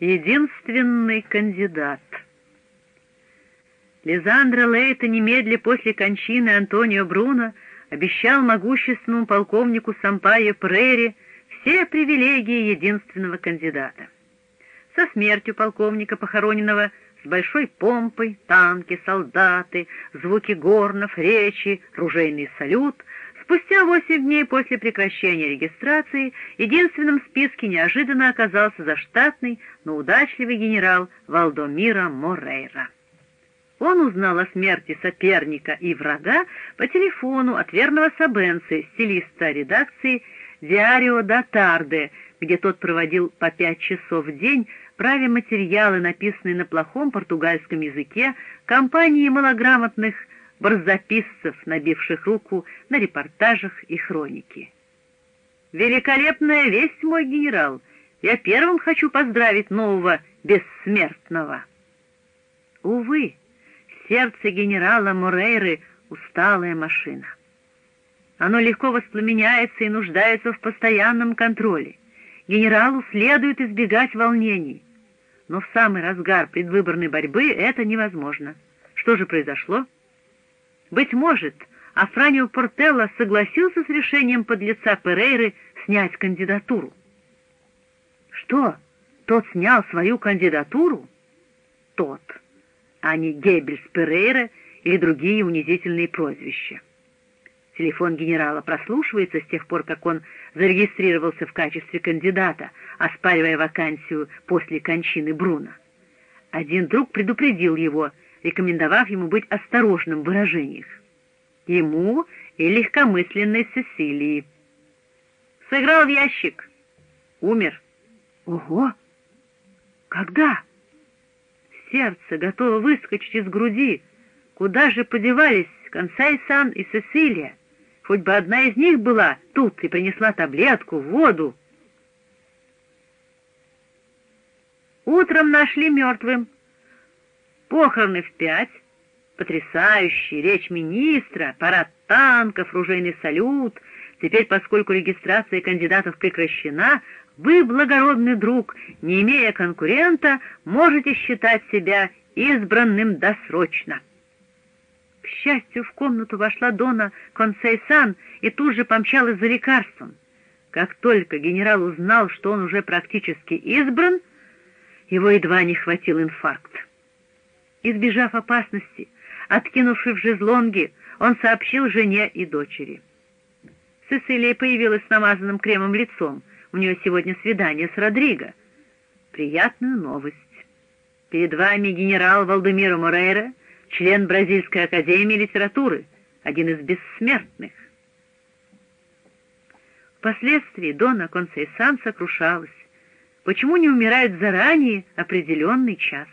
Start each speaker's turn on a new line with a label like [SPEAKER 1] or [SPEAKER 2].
[SPEAKER 1] Единственный кандидат. Лизандро Лейта немедля после кончины Антонио Бруно обещал могущественному полковнику Сампайо Прери все привилегии единственного кандидата. Со смертью полковника, похороненного с большой помпой, танки, солдаты, звуки горнов, речи, ружейный салют — Спустя восемь дней после прекращения регистрации единственным в списке неожиданно оказался заштатный, но удачливый генерал Валдомира Морейра. Он узнал о смерти соперника и врага по телефону от верного Сабенцы, стилиста редакции «Диарио да Тарде», где тот проводил по пять часов в день, правя материалы, написанные на плохом португальском языке, компании малограмотных барзаписцев, набивших руку на репортажах и хронике. «Великолепная весть, мой генерал! Я первым хочу поздравить нового бессмертного!» Увы, сердце генерала Морейры — усталая машина. Оно легко воспламеняется и нуждается в постоянном контроле. Генералу следует избегать волнений. Но в самый разгар предвыборной борьбы это невозможно. Что же произошло? Быть может, Афранио Портелло согласился с решением подлеца Перейры снять кандидатуру. Что, тот снял свою кандидатуру? Тот, а не Геббельс Перейра или другие унизительные прозвища. Телефон генерала прослушивается с тех пор, как он зарегистрировался в качестве кандидата, оспаривая вакансию после кончины Бруна. Один друг предупредил его — рекомендовав ему быть осторожным в выражениях. Ему и легкомысленной Сесилии. Сыграл в ящик. Умер. Ого! Когда? Сердце готово выскочить из груди. Куда же подевались Консай-сан и Сесилия? Хоть бы одна из них была тут и принесла таблетку, воду. Утром нашли мертвым, Похороны в пять, потрясающий, речь министра, парад танков, ружейный салют. Теперь, поскольку регистрация кандидатов прекращена, вы, благородный друг, не имея конкурента, можете считать себя избранным досрочно. К счастью, в комнату вошла Дона Консейсан и тут же помчалась за лекарством. Как только генерал узнал, что он уже практически избран, его едва не хватил инфаркт. Избежав опасности, откинувшись в жезлонге, он сообщил жене и дочери. Сесилия появилась с намазанным кремом лицом. У нее сегодня свидание с Родриго. Приятную новость. Перед вами генерал Валдемиро Морейра, член Бразильской академии литературы, один из бессмертных. Впоследствии Дона Консейсан сокрушалась. Почему не умирает заранее определенный час?